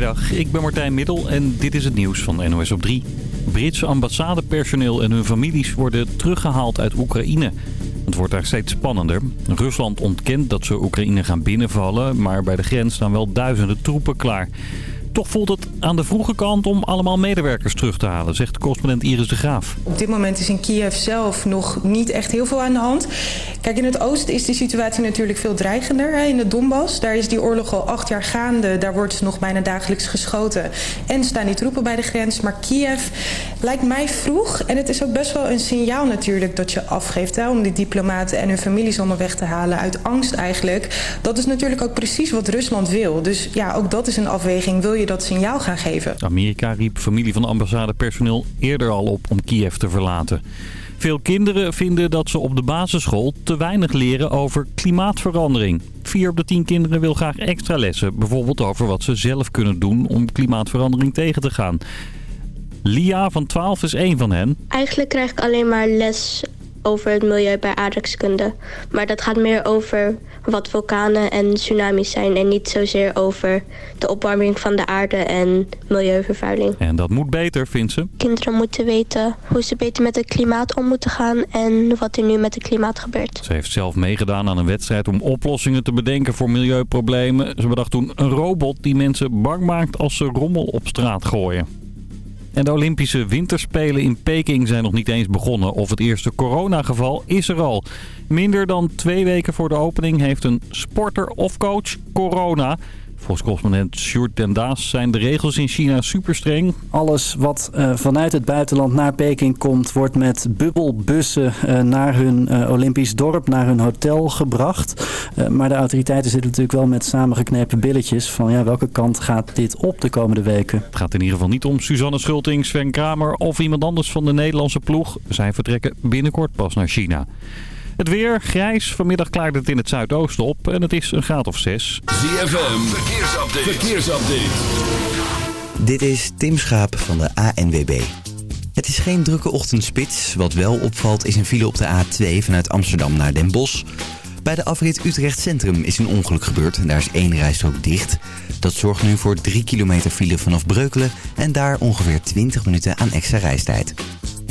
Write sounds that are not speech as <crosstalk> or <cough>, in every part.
Goedemiddag, ik ben Martijn Middel en dit is het nieuws van NOS op 3. Britse ambassadepersoneel en hun families worden teruggehaald uit Oekraïne. Het wordt daar steeds spannender. Rusland ontkent dat ze Oekraïne gaan binnenvallen, maar bij de grens staan wel duizenden troepen klaar. Toch voelt het aan de vroege kant om allemaal medewerkers terug te halen, zegt correspondent Iris de Graaf. Op dit moment is in Kiev zelf nog niet echt heel veel aan de hand. Kijk, in het oosten is de situatie natuurlijk veel dreigender. In de Donbass, daar is die oorlog al acht jaar gaande. Daar wordt nog bijna dagelijks geschoten. En staan die troepen bij de grens. Maar Kiev lijkt mij vroeg. En het is ook best wel een signaal natuurlijk dat je afgeeft... Hè, om die diplomaten en hun families allemaal weg te halen. Uit angst eigenlijk. Dat is natuurlijk ook precies wat Rusland wil. Dus ja, ook dat is een afweging. Wil je dat signaal gaan geven? Amerika riep familie van ambassadepersoneel eerder al op om Kiev te verlaten. Veel kinderen vinden dat ze op de basisschool te weinig leren over klimaatverandering. Vier op de tien kinderen wil graag extra lessen. Bijvoorbeeld over wat ze zelf kunnen doen om klimaatverandering tegen te gaan. Lia van 12 is één van hen. Eigenlijk krijg ik alleen maar les over het milieu bij aardrijkskunde. Maar dat gaat meer over wat vulkanen en tsunamis zijn... en niet zozeer over de opwarming van de aarde en milieuvervuiling. En dat moet beter, vindt ze. Kinderen moeten weten hoe ze beter met het klimaat om moeten gaan... en wat er nu met het klimaat gebeurt. Ze heeft zelf meegedaan aan een wedstrijd om oplossingen te bedenken voor milieuproblemen. Ze bedacht toen een robot die mensen bang maakt als ze rommel op straat gooien. En de Olympische Winterspelen in Peking zijn nog niet eens begonnen. Of het eerste coronageval is er al. Minder dan twee weken voor de opening heeft een sporter of coach corona. Volgens correspondent Sjoerd den Daas zijn de regels in China super streng. Alles wat uh, vanuit het buitenland naar Peking komt... wordt met bubbelbussen uh, naar hun uh, Olympisch dorp, naar hun hotel gebracht. maar de autoriteiten zitten natuurlijk wel met samengeknepen billetjes... van ja, welke kant gaat dit op de komende weken? Het gaat in ieder geval niet om Suzanne Schulting, Sven Kramer... of iemand anders van de Nederlandse ploeg. Zij vertrekken binnenkort pas naar China. Het weer grijs. Vanmiddag klaart het in het zuidoosten op en het is een graad of 6. ZFM, verkeersupdate. verkeersupdate. Dit is Tim Schaap van de ANWB. Het is geen drukke ochtendspits. Wat wel opvalt is een file op de A2 vanuit Amsterdam naar Den Bosch. Bij de afrit Utrecht Centrum is een ongeluk gebeurd en daar is één rijstrook dicht. Dat zorgt nu voor 3 kilometer file vanaf Breukelen en daar ongeveer 20 minuten aan extra reistijd.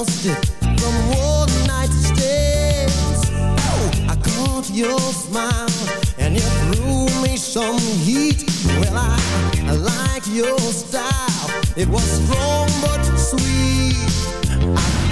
exhausted from one night stands. Oh, I caught your smile and you threw me some heat. Well, I, I like your style. It was strong but sweet. I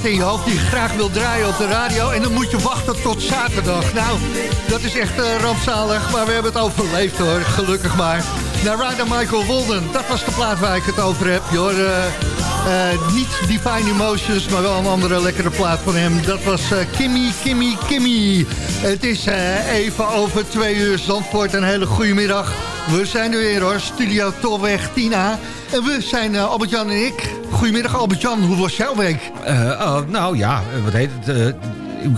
plaat in je hoofd die je graag wil draaien op de radio. En dan moet je wachten tot zaterdag. Nou, dat is echt uh, rampzalig, maar we hebben het overleefd hoor, gelukkig maar. Narada Michael Walden, dat was de plaat waar ik het over heb. Joh, uh, niet Divine Emotions, maar wel een andere lekkere plaat van hem. Dat was Kimmy, Kimmy, Kimmy. Het is even over twee uur Zandvoort. Een hele goede middag. We zijn er weer hoor, Studio Tolweg Tina. En we zijn Albert-Jan en ik. Goedemiddag Albert-Jan, hoe was jouw week? Uh, nou ja, wat heet het... Uh,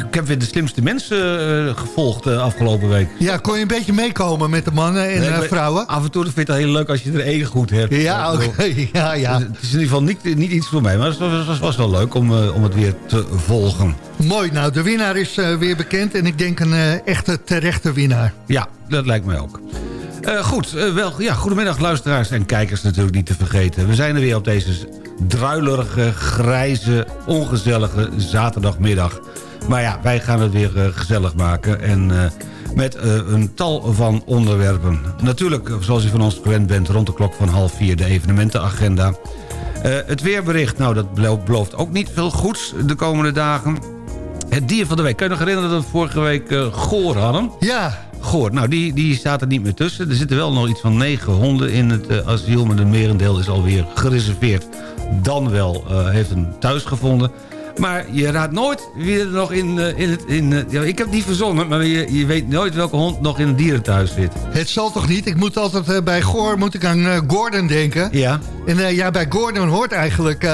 ik heb weer de slimste mensen gevolgd de afgelopen week. Ja, kon je een beetje meekomen met de mannen en nee, vrouwen? Af en toe vind ik het heel leuk als je er één goed hebt. Ja, oké. Okay. <laughs> Ja, ja. Het is in ieder geval niet, niet iets voor mij, maar het was, was, was wel leuk om, om het weer te volgen. Mooi, nou de winnaar is weer bekend en ik denk een echte terechte winnaar. Ja, dat lijkt mij ook. Goed, wel, ja, goedemiddag luisteraars en kijkers natuurlijk niet te vergeten. We zijn er weer op deze druilerige, grijze, ongezellige zaterdagmiddag. Maar ja, wij gaan het weer uh, gezellig maken en met een tal van onderwerpen. Natuurlijk, zoals u van ons gewend bent, rond de klok van half vier de evenementenagenda. het weerbericht, nou dat belooft ook niet veel goeds de komende dagen. Het dier van de week. Kan je nog herinneren dat we vorige week Goor hadden? Ja, Goor. Nou, die, die staat er niet meer tussen. Er zitten wel nog iets van negen honden in het uh, asiel... maar de merendeel is alweer gereserveerd. Dan wel uh, heeft een thuis gevonden. Maar je raadt nooit wie er nog in... Uh, in, het, in ja, ik heb het niet verzonnen, maar je, je weet nooit welke hond nog in een dierenthuis zit. Het zal toch niet? Ik moet altijd bij Goor moet ik aan Gordon denken. Ja. En ja, bij Gordon hoort eigenlijk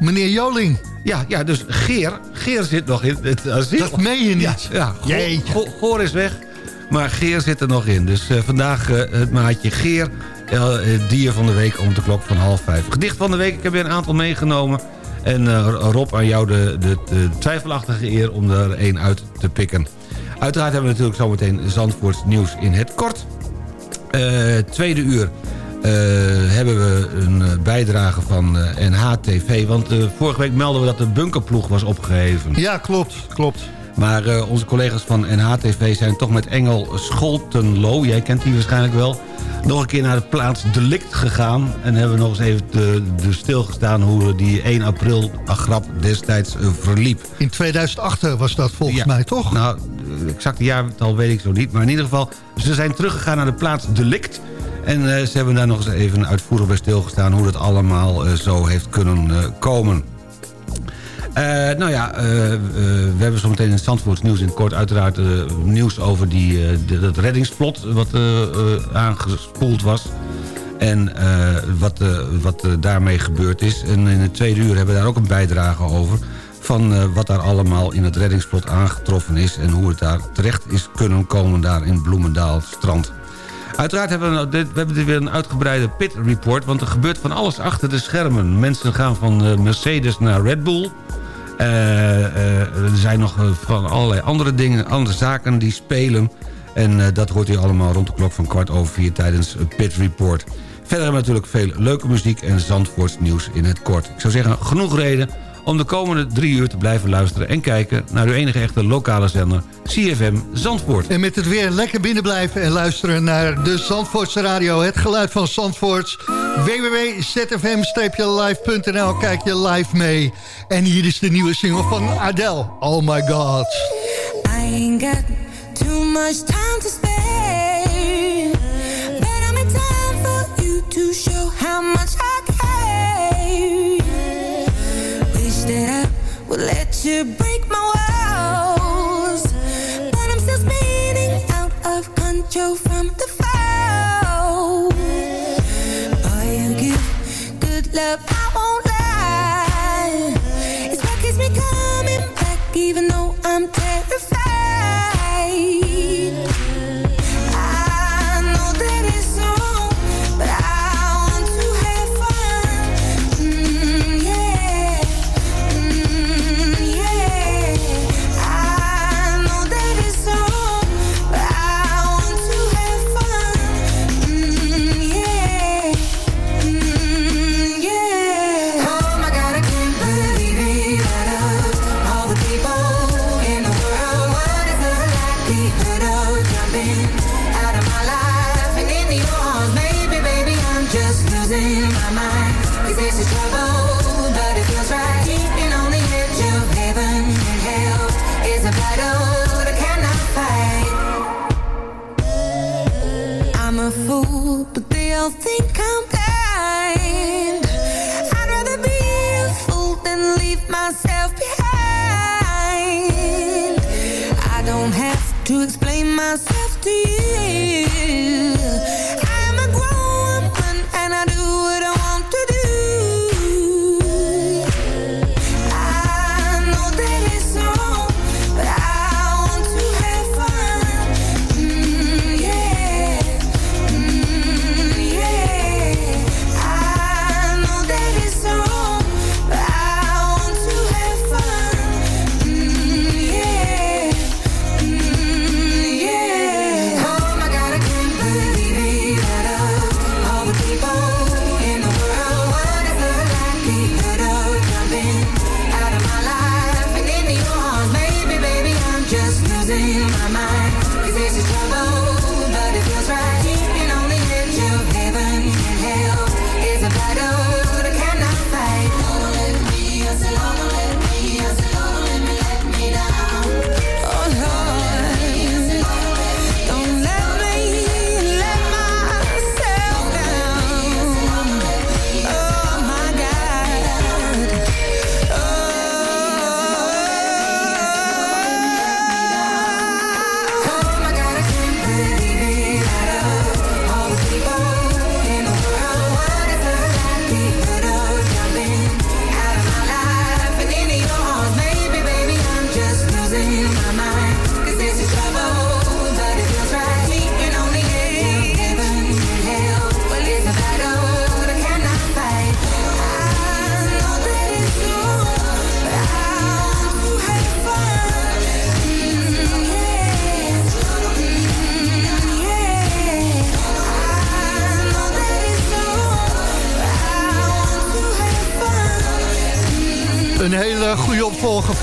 meneer Joling. Ja, ja, dus Geer, Geer zit nog in het asiel. Dat meen je niet. Ja, ja Goor, Goor is weg. Maar Geer zit er nog in. Dus vandaag het maatje Geer. Uh, dier van de week om de klok van half vijf. Gedicht van de week, ik heb weer een aantal meegenomen. En Rob, aan jou de, de, de, twijfelachtige eer om er één uit te pikken. Uiteraard hebben we natuurlijk zometeen Zandvoorts nieuws in het kort. tweede uur hebben we een bijdrage van NHTV. Want vorige week melden we dat de bunkerploeg was opgeheven. Ja, klopt, klopt. Maar uh, onze collega's van NHTV zijn toch met Engel Scholtenlo... jij kent die waarschijnlijk wel... nog een keer naar de plaats Delict gegaan... en hebben nog eens even de, de stilgestaan... hoe die 1 april grap destijds uh, verliep. In 2008 was dat volgens ja, mij, toch? Nou, exacte jaartal weet ik zo niet. Maar in ieder geval, ze zijn teruggegaan naar de plaats Delict... En uh, ze hebben daar nog eens even uitvoerig bij stilgestaan... hoe dat allemaal zo heeft kunnen komen. Uh, nou ja, uh, uh, we hebben zometeen in het Zandvoorts nieuws in kort uiteraard nieuws over die, dat reddingsplot wat aangespoeld was. En wat, wat daarmee gebeurd is. En in tweede uur hebben we daar ook een bijdrage over. Van wat daar allemaal in het reddingsplot aangetroffen is. En hoe het daar terecht is kunnen komen daar in Bloemendaal strand. Uiteraard hebben we, nou dit, we hebben weer een uitgebreide pit report... want er gebeurt van alles achter de schermen. Mensen gaan van Mercedes naar Red Bull... Uh, uh, er zijn nog eh, van allerlei andere dingen, andere zaken die spelen. En dat hoort u allemaal rond de klok van kwart over vier tijdens Pit Report. Verder hebben we natuurlijk veel leuke muziek en Zandvoorts nieuws in het kort. Ik zou zeggen, genoeg reden om de komende drie uur te blijven luisteren... en kijken naar uw enige echte lokale zender, CFM Zandvoort. En met het weer lekker binnen blijven en luisteren naar de Zandvoortse radio. Het geluid van Zandvoort. www.zfm-live.nl Kijk je live mee. En hier is de nieuwe single van Adele. Oh my god. I ain't got too much time to spare. But I'm in time for you to show how much I that would let you break my walls. But I'm still spinning out of control from the fall. Boy, you give good love, I won't lie. It's what keeps me coming back even though I'm terrified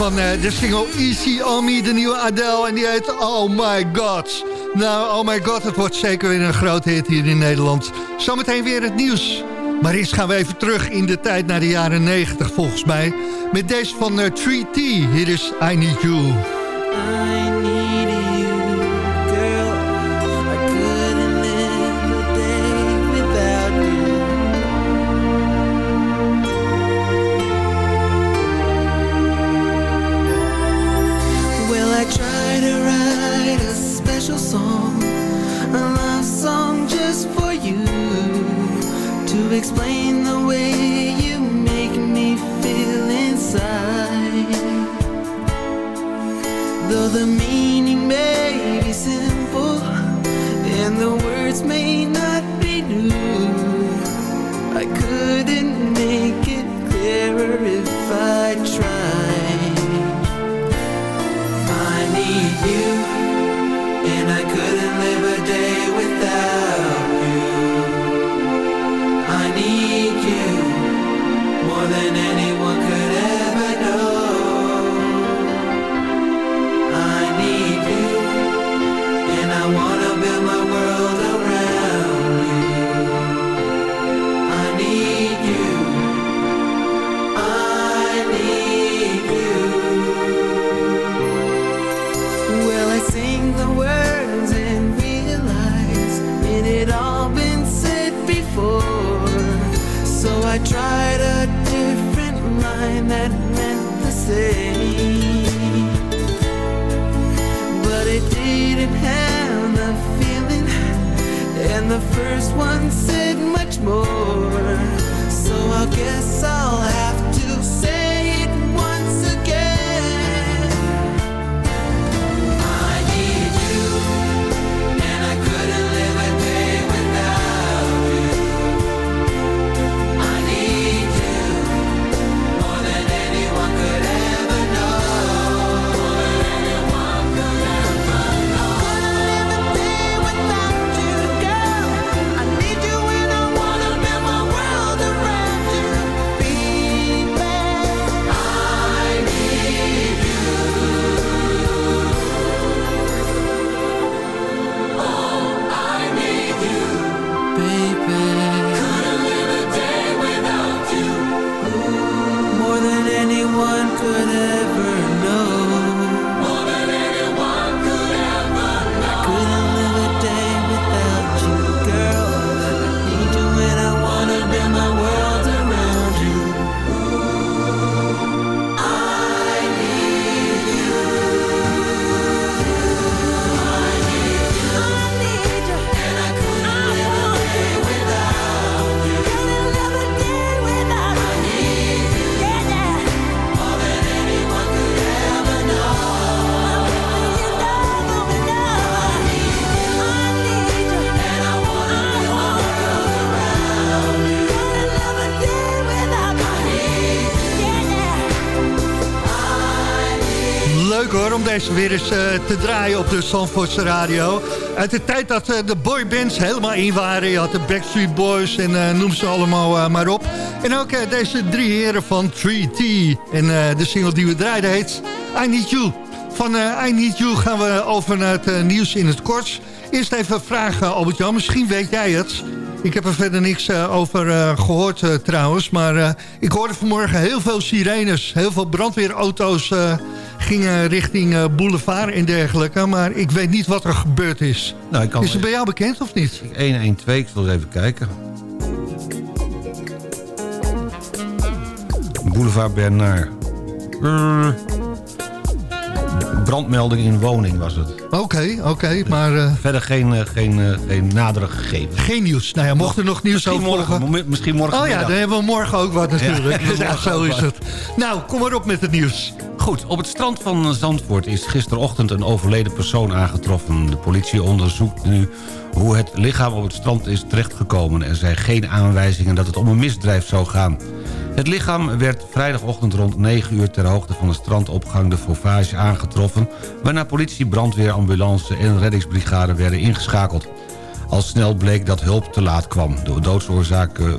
van uh, de single Easy On Me, de nieuwe Adele. En die heet Oh My God. Nou, Oh My God, het wordt zeker weer een groot hit hier in Nederland. Zometeen weer het nieuws. Maar eerst gaan we even terug in de tijd naar de jaren 90 volgens mij. Met deze van uh, 3T. Hier is I Need You. I tried. I need you And I couldn't live a day without the first one said much more. So I guess I'll deze weer eens eh, te draaien op de Zandvoortse radio. Uit de tijd dat eh, de boybands helemaal in waren. Je had de Backstreet Boys en eh, noem ze allemaal maar op. En ook deze drie heren van 3T. En de single die we draaiden heet I Need You. Van I Need You gaan we over naar het nieuws in het kort. Eerst even vragen, Albert-Jan, misschien weet jij het... Ik heb er verder niks over gehoord trouwens. Maar ik hoorde vanmorgen heel veel sirenes. Heel veel brandweerauto's gingen richting boulevard en dergelijke. Maar ik weet niet wat er gebeurd is. Nou, ik kan is het bij jou bekend of niet? 112, ik zal eens even kijken. Boulevard Bernard brandmelding in woning was het. Oké, oké, maar... Uh, Verder geen, uh, geen, uh, geen nadere gegevens. Geen nieuws. Nou ja, mocht er nog nieuws misschien over morgen, Misschien morgen Oh ja, dan hebben we morgen ook wat natuurlijk. Ja, zo is het. Nou, kom maar op met het nieuws. Goed, op het strand van Zandvoort is gisterochtend een overleden persoon aangetroffen. De politie onderzoekt nu hoe het lichaam op het strand is terechtgekomen. Er zijn geen aanwijzingen dat het om een misdrijf zou gaan. Het lichaam werd vrijdagochtend rond 9 uur ter hoogte van de strandopgang de Fauvage aangetroffen... waarna politie, brandweer, ambulance en reddingsbrigade werden ingeschakeld. Al snel bleek dat hulp te laat kwam. De doodsoorzaak eh,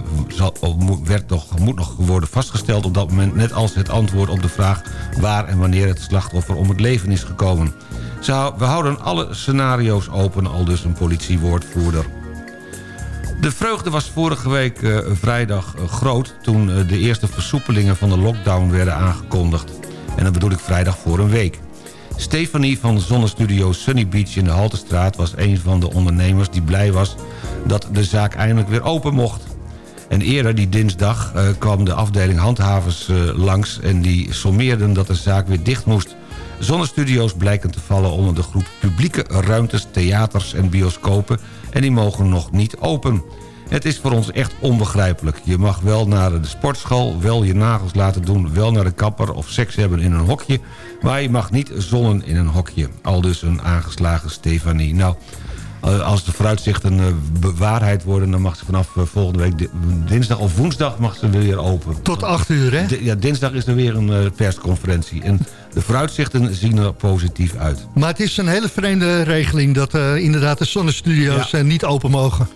werd nog, moet nog worden vastgesteld op dat moment... net als het antwoord op de vraag waar en wanneer het slachtoffer om het leven is gekomen. We houden alle scenario's open, al dus een politiewoordvoerder. De vreugde was vorige week uh, vrijdag uh, groot... toen de eerste versoepelingen van de lockdown werden aangekondigd. En dat bedoel ik vrijdag voor een week. Stefanie van Zonnestudio Sunny Beach in de Haltestraat... was een van de ondernemers die blij was dat de zaak eindelijk weer open mocht. En eerder die dinsdag kwam de afdeling handhavers langs... en die sommeerden dat de zaak weer dicht moest. Zonnestudio's blijken te vallen onder de groep publieke ruimtes, theaters en bioscopen en die mogen nog niet open. Het is voor ons echt onbegrijpelijk. Je mag wel naar de sportschool, wel je nagels laten doen... wel naar de kapper of seks hebben in een hokje... maar je mag niet zonnen in een hokje. Al dus een aangeslagen Stefanie. Nou, eh, als de vooruitzichten uh, bewaarheid worden... dan mag ze vanaf uh, volgende week dinsdag of woensdag mag ze weer open. Tot acht uur, hè? ja, dinsdag is er weer een persconferentie. En de vooruitzichten zien er positief uit. Maar het is een hele vreemde regeling... dat inderdaad de zonnestudio's ja. niet open mogen.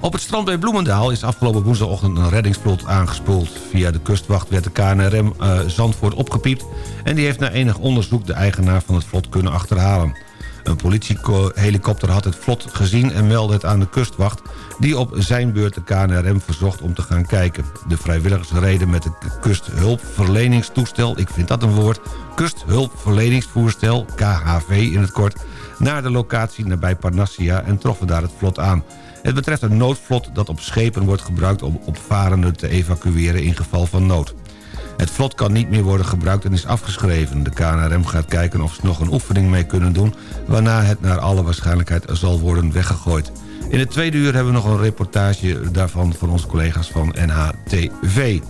Op het strand bij Bloemendaal is afgelopen woensdagochtend een reddingsvlot aangespoeld. Via de kustwacht werd de KNRM Zandvoort opgepiept... en die heeft na enig onderzoek de eigenaar van het vlot kunnen achterhalen. Een politiehelikopter had het vlot gezien en meldde het aan de kustwacht... die op zijn beurt de KNRM verzocht om te gaan kijken. De vrijwilligers reden met het kusthulpverleningstoestel... ik vind dat een woord... kusthulpverleningsvoerstel, KHV in het kort... naar de locatie nabij Parnassia en troffen daar het vlot aan. Het betreft een noodvlot dat op schepen wordt gebruikt om opvarenden te evacueren in geval van nood. Het vlot kan niet meer worden gebruikt en is afgeschreven. De KNRM gaat kijken of ze nog een oefening mee kunnen doen... waarna het naar alle waarschijnlijkheid zal worden weggegooid. In het tweede uur hebben we nog een reportage daarvan... van onze collega's van NHTV.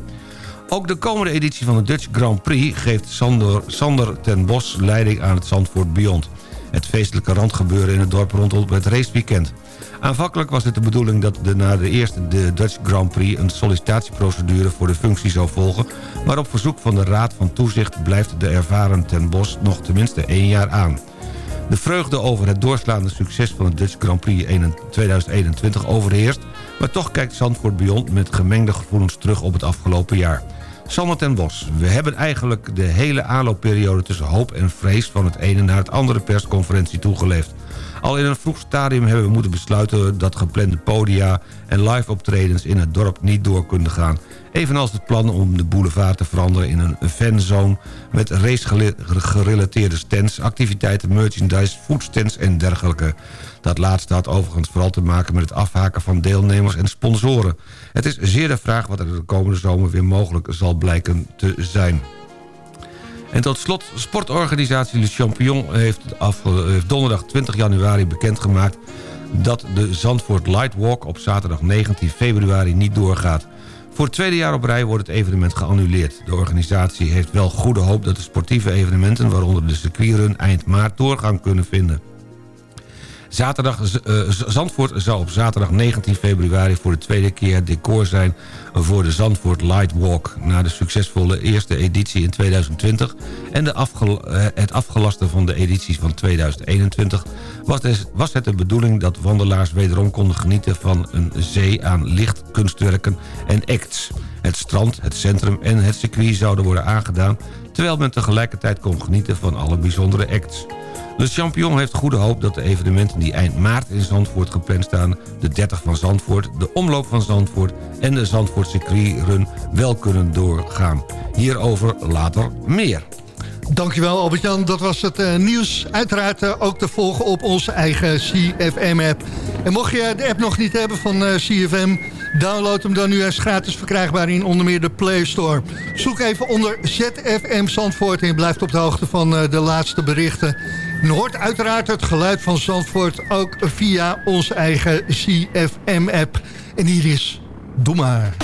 Ook de komende editie van de Dutch Grand Prix... geeft Sander, Sander ten Bos leiding aan het Zandvoort Beyond. Het feestelijke randgebeuren in het dorp rondom het raceweekend. Aanvankelijk was het de bedoeling dat de, na de eerste de Dutch Grand Prix... een sollicitatieprocedure voor de functie zou volgen... maar op verzoek van de Raad van Toezicht blijft de ervaren Ten Bos nog tenminste één jaar aan. De vreugde over het doorslaande succes van de Dutch Grand Prix 2021 overheerst... maar toch kijkt Zandvoort Beyond met gemengde gevoelens terug op het afgelopen jaar. Sander ten Bos, we hebben eigenlijk de hele aanloopperiode tussen hoop en vrees... van het ene naar het andere persconferentie toegeleefd. Al in een vroeg stadium hebben we moeten besluiten dat geplande podia en live optredens in het dorp niet door kunnen gaan. Evenals het plan om de boulevard te veranderen in een fanzone met race-gerelateerde stands, activiteiten, merchandise, foodstands en dergelijke. Dat laatste had overigens vooral te maken met het afhaken van deelnemers en sponsoren. Het is zeer de vraag wat er de komende zomer weer mogelijk zal blijken te zijn. En tot slot, sportorganisatie Le Champion heeft, heeft donderdag 20 januari bekendgemaakt... dat de Zandvoort Lightwalk op zaterdag 19 februari niet doorgaat. Voor het tweede jaar op rij wordt het evenement geannuleerd. De organisatie heeft wel goede hoop dat de sportieve evenementen... waaronder de circuitrun eind maart doorgang kunnen vinden. Zaterdag, eh, Zandvoort zou op zaterdag 19 februari voor de tweede keer decor zijn voor de Zandvoort Light Walk. Na de succesvolle eerste editie in 2020 en de eh, het afgelasten van de edities van 2021... Was het, was het de bedoeling dat wandelaars wederom konden genieten van een zee aan lichtkunstwerken en acts. Het strand, het centrum en het circuit zouden worden aangedaan... terwijl men tegelijkertijd kon genieten van alle bijzondere acts. De Champion heeft goede hoop dat de evenementen die eind maart in Zandvoort gepland staan... de 30 van Zandvoort, de Omloop van Zandvoort en de Zandvoort Circuit Run wel kunnen doorgaan. Hierover later meer. Dankjewel Albert-Jan, dat was het uh, nieuws. Uiteraard uh, ook te volgen op onze eigen CFM-app. En mocht je de app nog niet hebben van uh, CFM... download hem dan nu eens gratis verkrijgbaar in onder meer de Play Store. Zoek even onder ZFM Zandvoort en je blijft op de hoogte van de laatste berichten. En hoort uiteraard het geluid van Zandvoort ook via onze eigen CFM-app. En hier is Doe maar.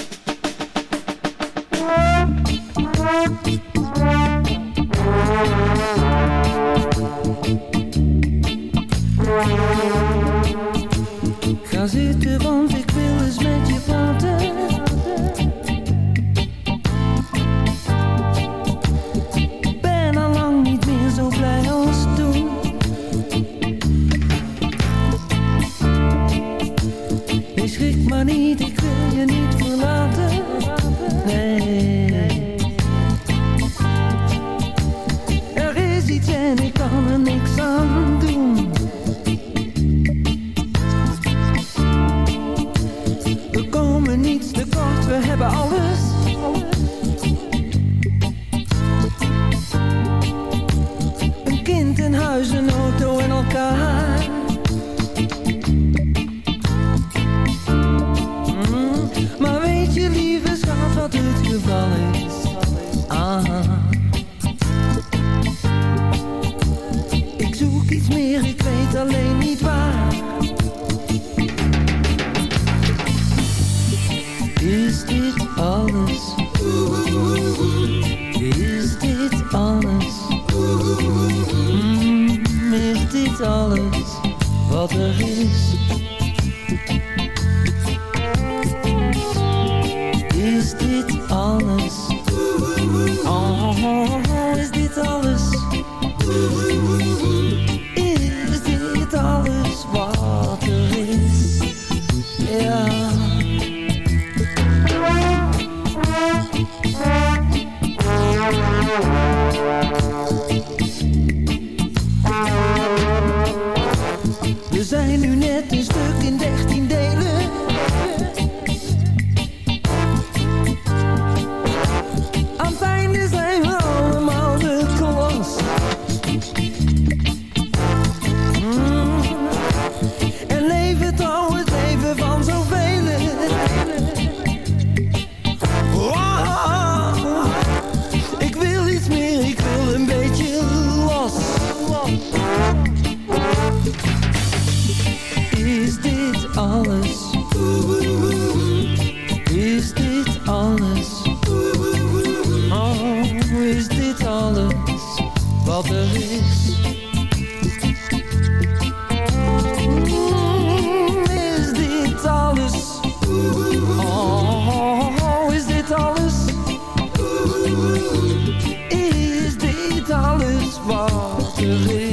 Is?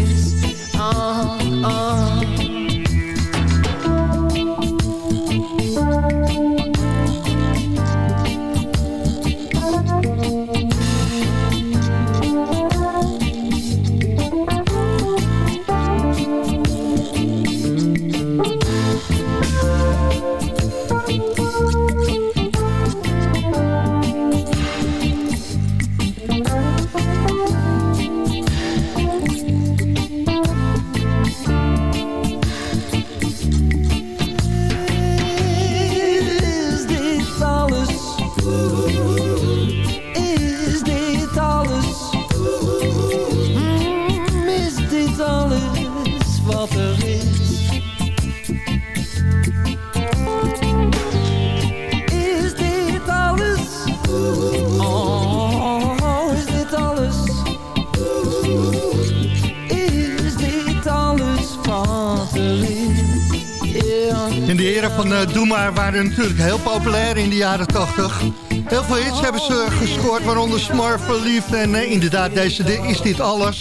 Waren natuurlijk heel populair in de jaren 80. Heel veel hits hebben ze gescoord, waaronder Smart Verliefd. En uh, inderdaad, deze de, is dit alles.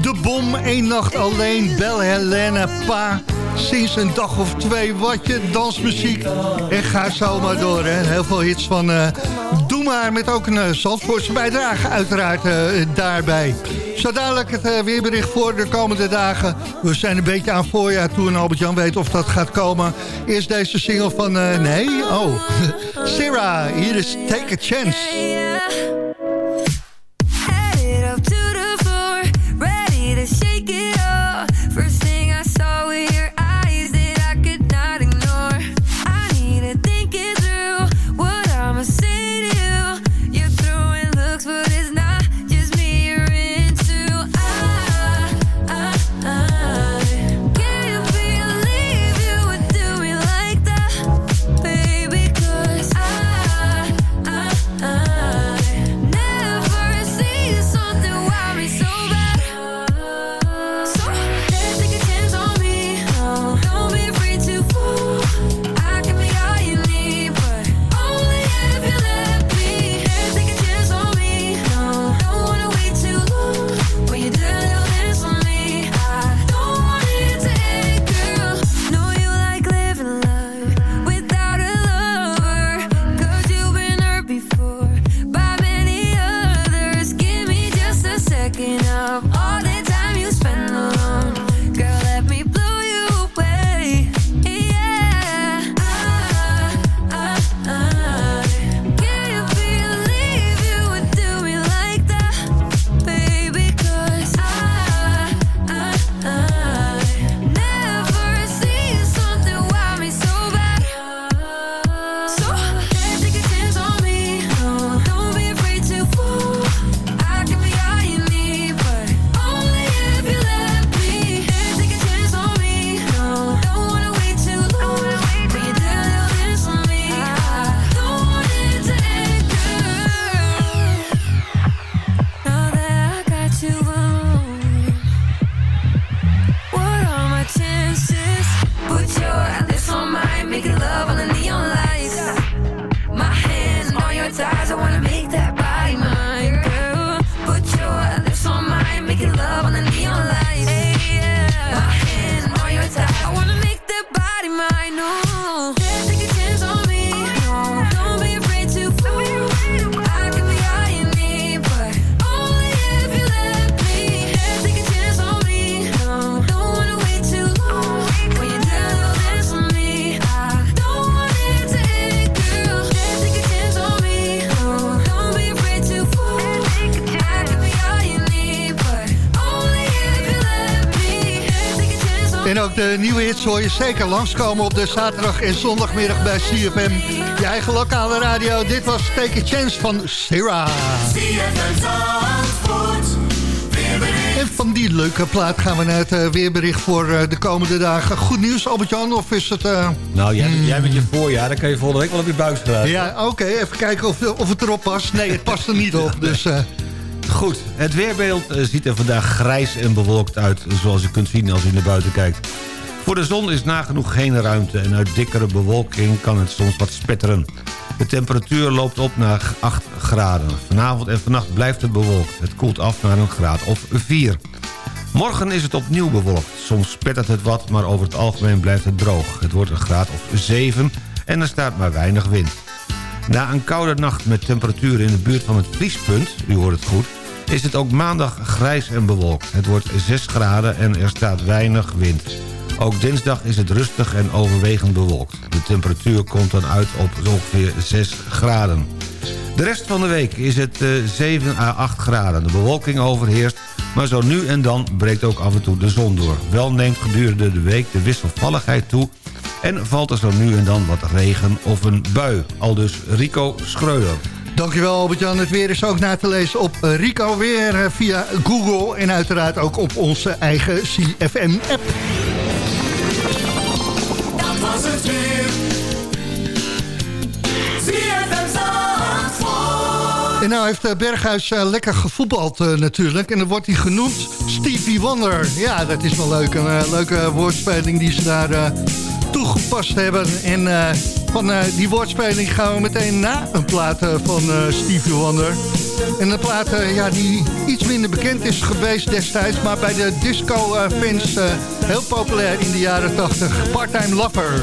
De Bom, één nacht alleen, Bel Helena, Pa. Sinds een dag of twee, watje, dansmuziek. En ga zo maar door, hè. Heel veel hits van uh, Doe Maar, met ook een uh, Zandvoortse bijdrage uiteraard daarbij. Zo dadelijk het weerbericht voor de komende dagen. We zijn een beetje aan voorjaar toe en Albert-Jan weet of dat gaat komen. Eerst deze single van, nee, oh, <laughs> Sarah, hier is Take a Chance. Ook de nieuwe hits hoor je zeker langskomen op de zaterdag en zondagmiddag bij CFM. Je eigen lokale radio. Dit was Take a Chance van Sarah. En van die leuke plaat gaan we naar het uh, weerbericht voor uh, de komende dagen. Goed nieuws, Albert-Jan, of is het... Uh... Nou, jij, mm. jij, met je voorjaar, dan kan je volgende week wel op je buik schrijven. Ja, oké, okay, even kijken of, of het erop past. Nee, het past er niet op, dus... Goed, het weerbeeld ziet er vandaag grijs en bewolkt uit... zoals u kunt zien als u naar buiten kijkt. Voor de zon is nagenoeg geen ruimte... en uit dikkere bewolking kan het soms wat spetteren. De temperatuur loopt op naar 8 graden. Vanavond en vannacht blijft het bewolkt. Het koelt af naar een graad of 4. Morgen is het opnieuw bewolkt. Soms spettert het wat, maar over het algemeen blijft het droog. Het wordt een graad of 7 en er staat maar weinig wind. Na een koude nacht met temperaturen in de buurt van het vriespunt... u hoort het goed is het ook maandag grijs en bewolkt. Het wordt 6 graden en er staat weinig wind. Ook dinsdag is het rustig en overwegend bewolkt. De temperatuur komt dan uit op ongeveer 6 graden. De rest van de week is het 7 à 8 graden. De bewolking overheerst, maar zo nu en dan breekt ook af en toe de zon door. Wel neemt gedurende de week de wisselvalligheid toe... en valt er zo nu en dan wat regen of een bui. Al dus Rico Schreuder. Dankjewel Albert-Jan. Het weer is ook na te lezen op Rico Weer eh, via Google... en uiteraard ook op onze eigen CFM-app. En nou heeft eh, Berghuis uh, lekker gevoetbald uh, natuurlijk. En dan wordt hij genoemd Stevie Wonder. Ja, dat is wel leuk. Een leuke woordspeling die ze daar toegepast hebben. En van die woordspeling gaan we meteen na een plaat van Stevie Wonder. En een plaat ja, die iets minder bekend is geweest destijds... maar bij de disco-fans heel populair in de jaren 80. Part-Time Lover.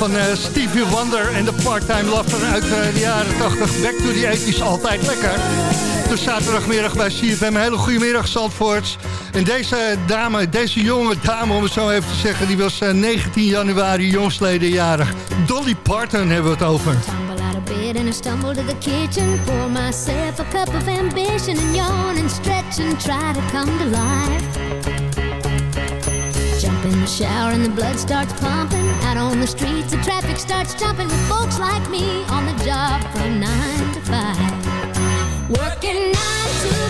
Van uh, Stevie Wonder en de Part-Time Lover uit uh, de jaren 80. Back to the 80s, altijd lekker. Dus zaterdagmiddag bij CFM. Hele goede middag, Zandvoort. En deze dame, deze jonge dame, om het zo even te zeggen... die was uh, 19 januari jongstedenjarig. Dolly Parton hebben we het over. Shower and the blood starts pumping. Out on the streets, the traffic starts jumping with folks like me on the job from nine to five. Working nine to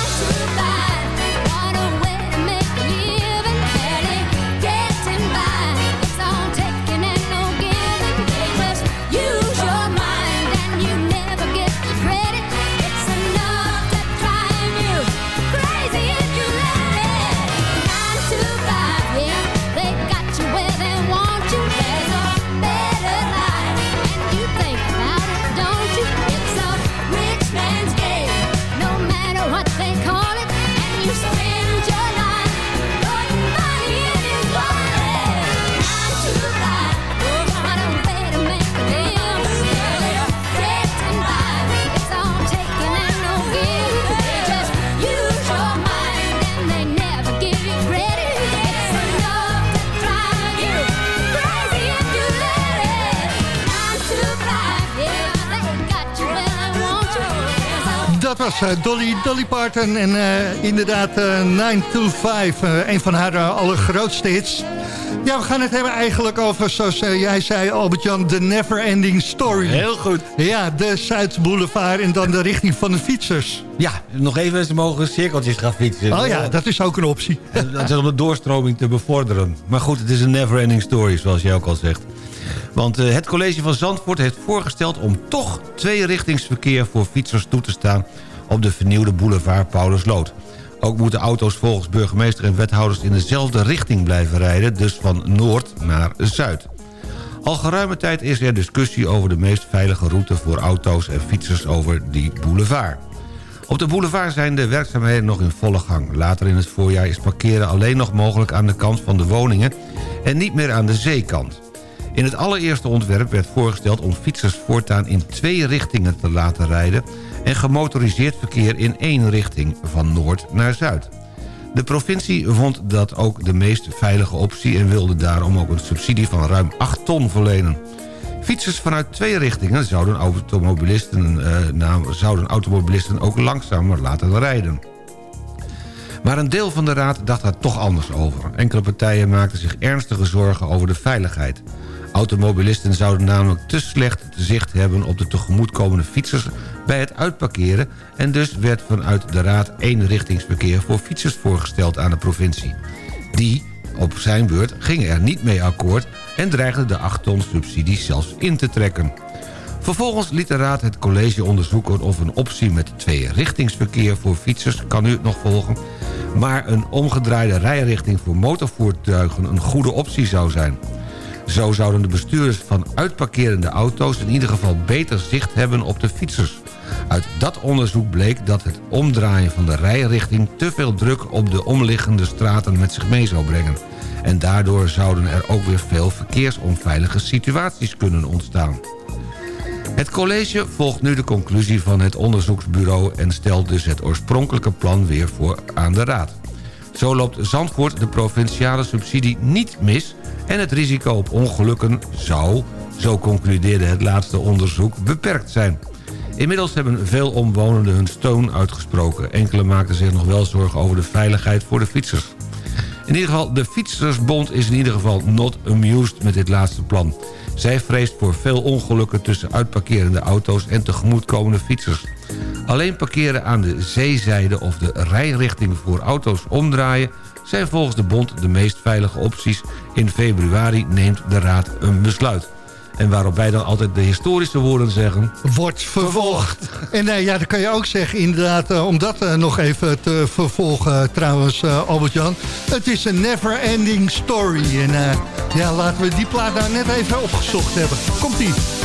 was eh, Dolly, Dolly Parton en eh, inderdaad 9 to 5, eh, een van haar allergrootste hits. Ja, we gaan het hebben eigenlijk over, zoals jij zei Albert-Jan, de never ending story. Heel goed. Ja, de Zuidboulevard en dan de richting van de fietsers. Ja, nog even, ze mogen cirkeltjes gaan fietsen. Oh ja, dat is ook een optie. <laughs> Dat is om de doorstroming te bevorderen. Maar goed, het is een never-ending story, zoals jij ook al zegt. Want het college van Zandvoort heeft voorgesteld... om toch tweerichtingsverkeer voor fietsers toe te staan... op de vernieuwde boulevard Paulusloot. Ook moeten auto's volgens burgemeester en wethouders... in dezelfde richting blijven rijden, dus van noord naar zuid. Al geruime tijd is er discussie over de meest veilige route... voor auto's en fietsers over die boulevard. Op de boulevard zijn de werkzaamheden nog in volle gang. Later in het voorjaar is parkeren alleen nog mogelijk aan de kant van de woningen... en niet meer aan de zeekant. In het allereerste ontwerp werd voorgesteld om fietsers voortaan in twee richtingen te laten rijden... en gemotoriseerd verkeer in één richting, van noord naar zuid. De provincie vond dat ook de meest veilige optie... en wilde daarom ook een subsidie van ruim 8 ton verlenen. Fietsers vanuit twee richtingen zouden automobilisten, eh, nou, zouden automobilisten ook langzamer laten rijden. Maar een deel van de raad dacht daar toch anders over. Enkele partijen maakten zich ernstige zorgen over de veiligheid. Automobilisten zouden namelijk te slecht zicht hebben op de tegemoetkomende fietsers bij het uitparkeren... en dus werd vanuit de raad eenrichtingsverkeer voor fietsers voorgesteld aan de provincie. Die, op zijn beurt, ging er niet mee akkoord... en dreigde de 8 ton subsidie zelfs in te trekken. Vervolgens liet de Raad het college onderzoeken of een optie met tweerichtingsverkeer voor fietsers, kan u het nog volgen, maar een omgedraaide rijrichting voor motorvoertuigen een goede optie zou zijn. Zo zouden de bestuurders van uitparkerende auto's in ieder geval beter zicht hebben op de fietsers. Uit dat onderzoek bleek dat het omdraaien van de rijrichting te veel druk op de omliggende straten met zich mee zou brengen. En daardoor zouden er ook weer veel verkeersonveilige situaties kunnen ontstaan. Het college volgt nu de conclusie van het onderzoeksbureau... en stelt dus het oorspronkelijke plan weer voor aan de raad. Zo loopt Zandvoort de provinciale subsidie niet mis... en het risico op ongelukken zou, zo concludeerde het laatste onderzoek, beperkt zijn. Inmiddels hebben veel omwonenden hun steun uitgesproken. Enkele maakten zich nog wel zorgen over de veiligheid voor de fietsers. In ieder geval, de Fietsersbond is in ieder geval not amused met dit laatste plan. Zij vreest voor veel ongelukken tussen uitparkerende auto's en tegemoetkomende fietsers. Alleen parkeren aan de zeezijde of de rijrichting voor auto's omdraaien... zijn volgens de bond de meest veilige opties. In februari neemt de raad een besluit. En waarop wij dan altijd de historische woorden zeggen... Wordt vervolgd. En eh, ja, dan kan je ook zeggen, inderdaad, eh, om dat eh, nog even te vervolgen trouwens, Albert-Jan. Het is een never-ending story. En ja, laten we die plaat nou net even opgezocht hebben. Komt-ie.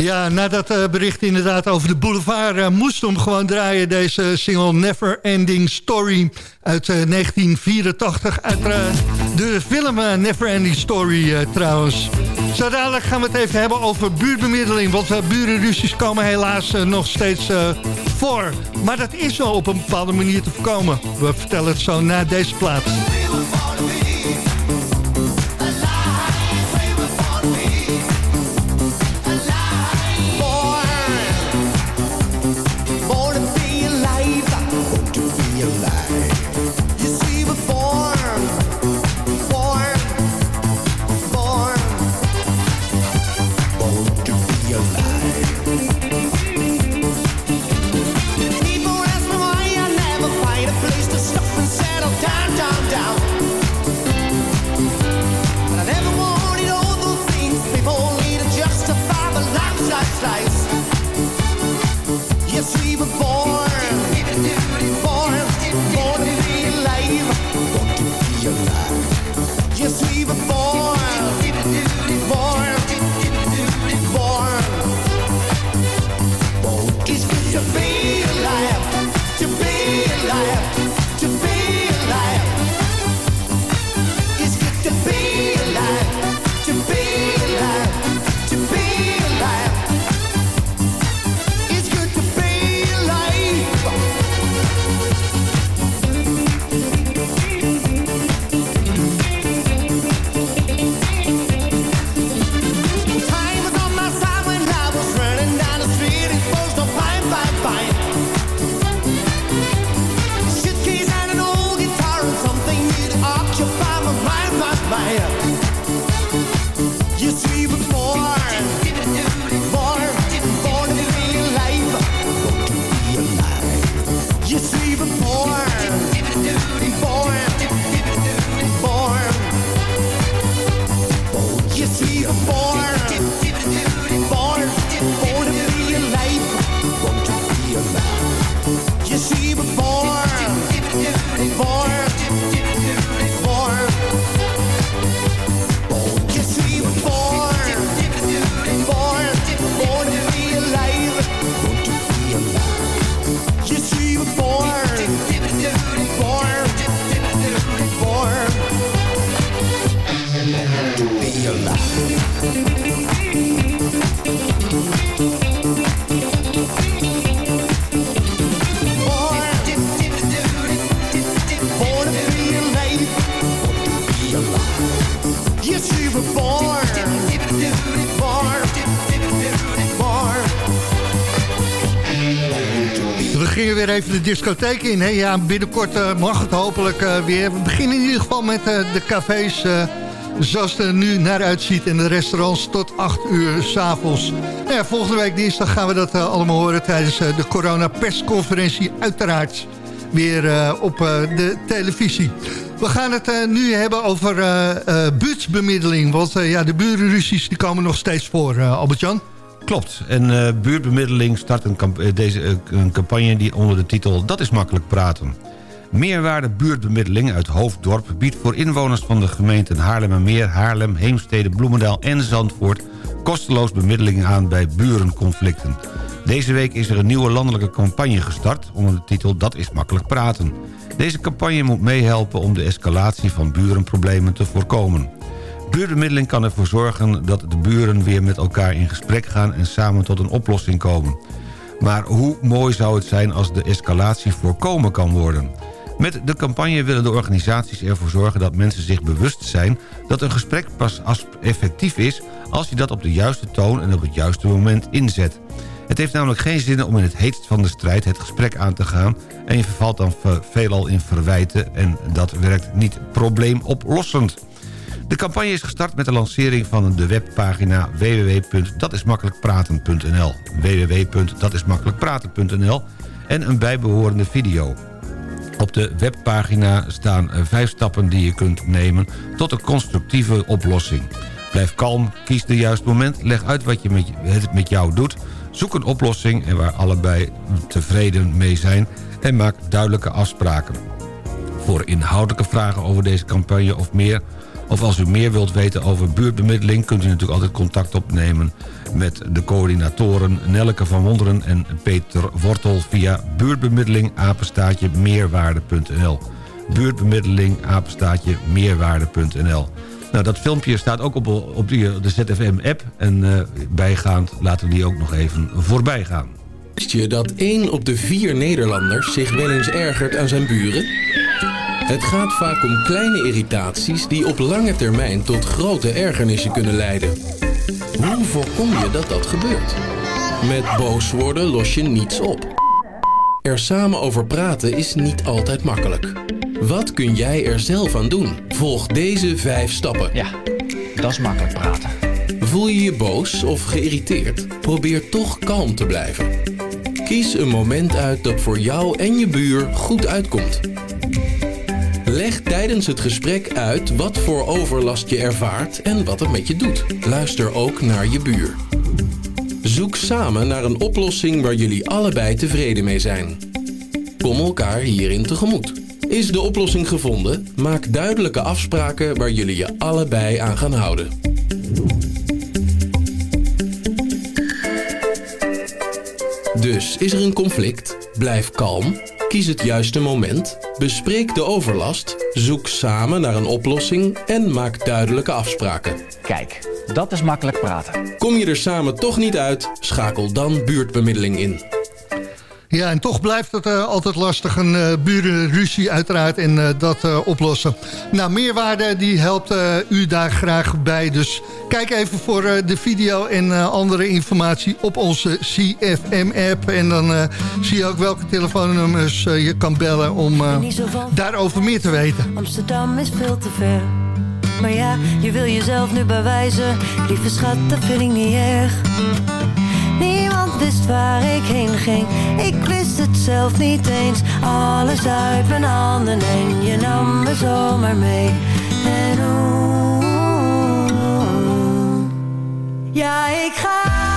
Ja, na dat eh, bericht inderdaad over de boulevard... eh, moest hem gewoon draaien, deze single Never Ending Story... uit eh, 1984, uit eh, de film Never Ending Story trouwens. Zo dadelijk gaan we het even hebben over buurtbemiddeling... want uh, burenruzies komen helaas nog steeds voor. Maar dat is wel op een bepaalde manier te voorkomen. We vertellen het zo na deze plaats. Even de discotheek in. Hè? Ja, binnenkort eh, mag het hopelijk eh, weer. We beginnen in ieder geval met eh, de cafés zoals het er nu naar uitziet. En de restaurants tot 8 uur s'avonds. Nou volgende week dinsdag gaan we dat allemaal horen tijdens de corona persconferentie. Uiteraard weer op de televisie. We gaan het nu hebben over eh, buurtbemiddeling. Want ja, de burenruzies die komen nog steeds voor, Albert-Jan. Klopt. En eh, buurtbemiddeling start een, eh, deze, eh, een campagne die onder de titel Dat is makkelijk praten. Meerwaarde buurtbemiddeling uit Hoofddorp biedt voor inwoners van de gemeenten Haarlemmermeer, Haarlem, Heemstede, Bloemendaal en Zandvoort kosteloos bemiddeling aan bij burenconflicten. Deze week is er een nieuwe landelijke campagne gestart onder de titel Dat is makkelijk praten. Deze campagne moet meehelpen om de escalatie van burenproblemen te voorkomen. Buurtbemiddeling kan ervoor zorgen dat de buren weer met elkaar in gesprek gaan... en samen tot een oplossing komen. Maar hoe mooi zou het zijn als de escalatie voorkomen kan worden? Met de campagne willen de organisaties ervoor zorgen dat mensen zich bewust zijn... dat een gesprek pas as- effectief is als je dat op de juiste toon en op het juiste moment inzet. Het heeft namelijk geen zin om in het heetst van de strijd het gesprek aan te gaan... en je vervalt dan ve- veelal in verwijten en dat werkt niet probleemoplossend. De campagne is gestart met de lancering van de webpagina www.datismakkelijkpraten.nl www.datismakkelijkpraten.nl en een bijbehorende video. Op de webpagina staan eh, vijf stappen die je kunt nemen tot een constructieve oplossing. Blijf kalm, kies de juiste moment, leg uit wat je met, het met jou doet... zoek een oplossing en waar allebei tevreden mee zijn... en maak duidelijke afspraken. Voor inhoudelijke vragen over deze campagne of meer... Of als u meer wilt weten over buurtbemiddeling... kunt u natuurlijk altijd contact opnemen met de coördinatoren Nelke van Wonderen en Peter Wortel... via buurtbemiddeling apenstaatje meerwaarde.nl. Buurtbemiddeling apenstaatje meerwaarde.nl. Nou, dat filmpje staat ook op, op die, de ZFM-app. En eh, bijgaand laten we die ook nog even voorbij gaan. Wist je dat één op de vier Nederlanders zich wel eens ergert aan zijn buren? Het gaat vaak om kleine irritaties die op lange termijn tot grote ergernissen kunnen leiden. Hoe voorkom je dat dat gebeurt? Met boos worden los je niets op. Er samen over praten is niet altijd makkelijk. Wat kun jij er zelf aan doen? Volg deze vijf stappen. Ja, dat is makkelijk praten. Voel je je boos of geïrriteerd? Probeer toch kalm te blijven. Kies een moment uit dat voor jou en je buur goed uitkomt. Leg tijdens het gesprek uit wat voor overlast je ervaart en wat het met je doet. Luister ook naar je buur. Zoek samen naar een oplossing waar jullie allebei tevreden mee zijn. Kom elkaar hierin tegemoet. Is de oplossing gevonden? Maak duidelijke afspraken waar jullie je allebei aan gaan houden. Dus is er een conflict? Blijf kalm. Kies het juiste moment. Bespreek de overlast. Zoek samen naar een oplossing en maak duidelijke afspraken. Kijk, dat is makkelijk praten. Kom je er samen toch niet uit? Schakel dan buurtbemiddeling in. Ja, en toch blijft het uh, altijd lastig, een uh, burenruzie uiteraard, en uh, dat oplossen. Nou, Meerwaarde die helpt u daar graag bij. Dus kijk even voor de video en andere informatie op onze CFM-app. En dan zie je ook welke telefoonnummers je kan bellen om daarover meer te weten. Amsterdam is veel te ver. Maar ja, je wil jezelf nu bewijzen. Lieve schat, dat vind ik niet erg wist waar ik heen ging. Ik wist het zelf niet eens. Alles uit mijn handen en je nam me zomaar mee. En oeh, ja, ik ga.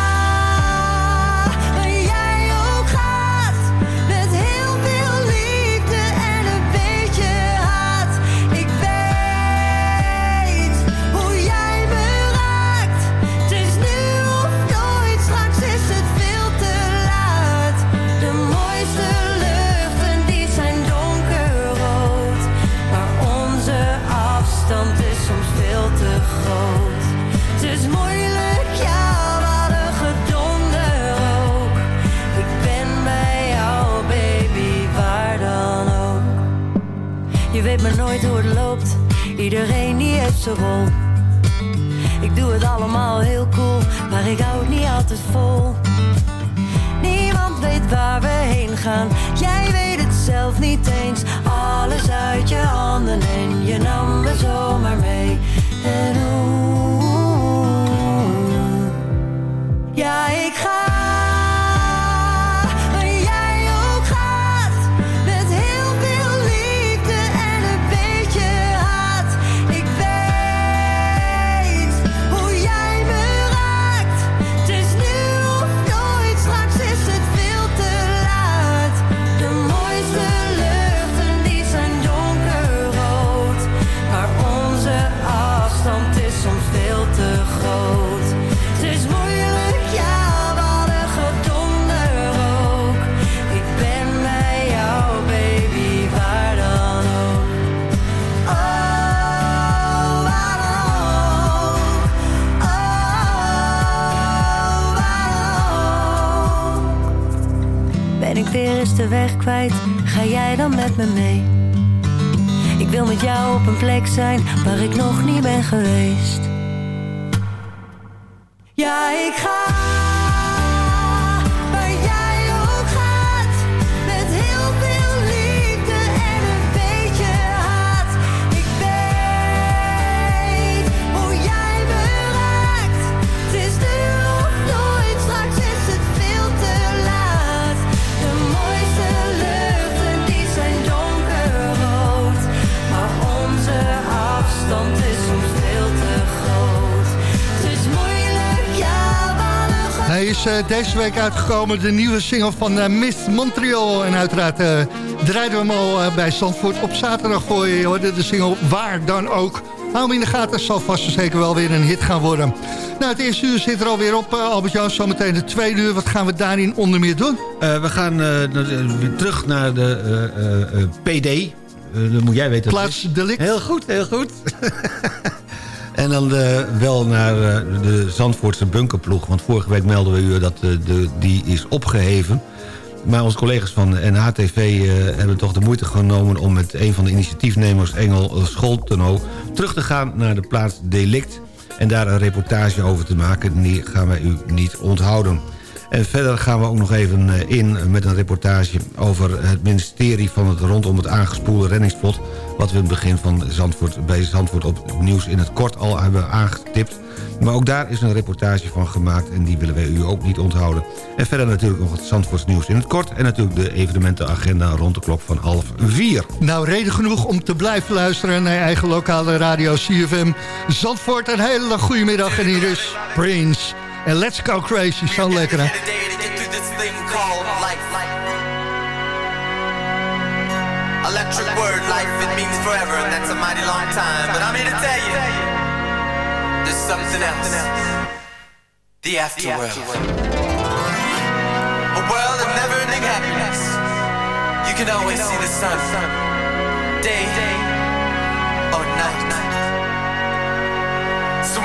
Ja, is uh, deze week uitgekomen, de nieuwe single van uh, Miss Montreal. En uiteraard uh, draaiden we hem al bij Zandvoort op zaterdag voor je. hoorde de single Waar dan ook. hou hem in de gaten. zal vast en zeker wel weer een hit gaan worden. Nou, het eerste uur zit er alweer op, Albert-Jan. Zometeen de tweede uur. Wat gaan we daarin onder meer doen? Uh, we gaan uh, weer terug naar de PD. dat moet jij weten. Plaats delict. Heel goed, heel goed. <laughs> En dan wel naar de Zandvoortse bunkerploeg. Want vorige week melden we u dat de, die is opgeheven. Maar onze collega's van NHTV hebben toch de moeite genomen... om met een van de initiatiefnemers, Engel Scholteno... terug te gaan naar de plaats Delict... en daar een reportage over te maken. Die gaan wij u niet onthouden. En verder gaan we ook nog even in met een reportage... over het ministerie van het rondom het aangespoelde reddingsvlot... wat we in het begin van Zandvoort, bij Zandvoort op nieuws in het kort al hebben aangetipt... Maar ook daar is een reportage van gemaakt en die willen wij u ook niet onthouden. En verder natuurlijk nog het Zandvoorts nieuws in het kort... en natuurlijk de evenementenagenda rond de klok van half vier. Nou, reden genoeg om te blijven luisteren naar eigen lokale radio CFM. Zandvoort, een hele dag goedemiddag en hier is Prince. En let's go crazy, zo lekker hè. Electric word, life, it means forever, and that's a mighty long time. But I'm here to tell you... There's something else. The afterworld. A world of never-ending happiness. You can always see the sun. Day or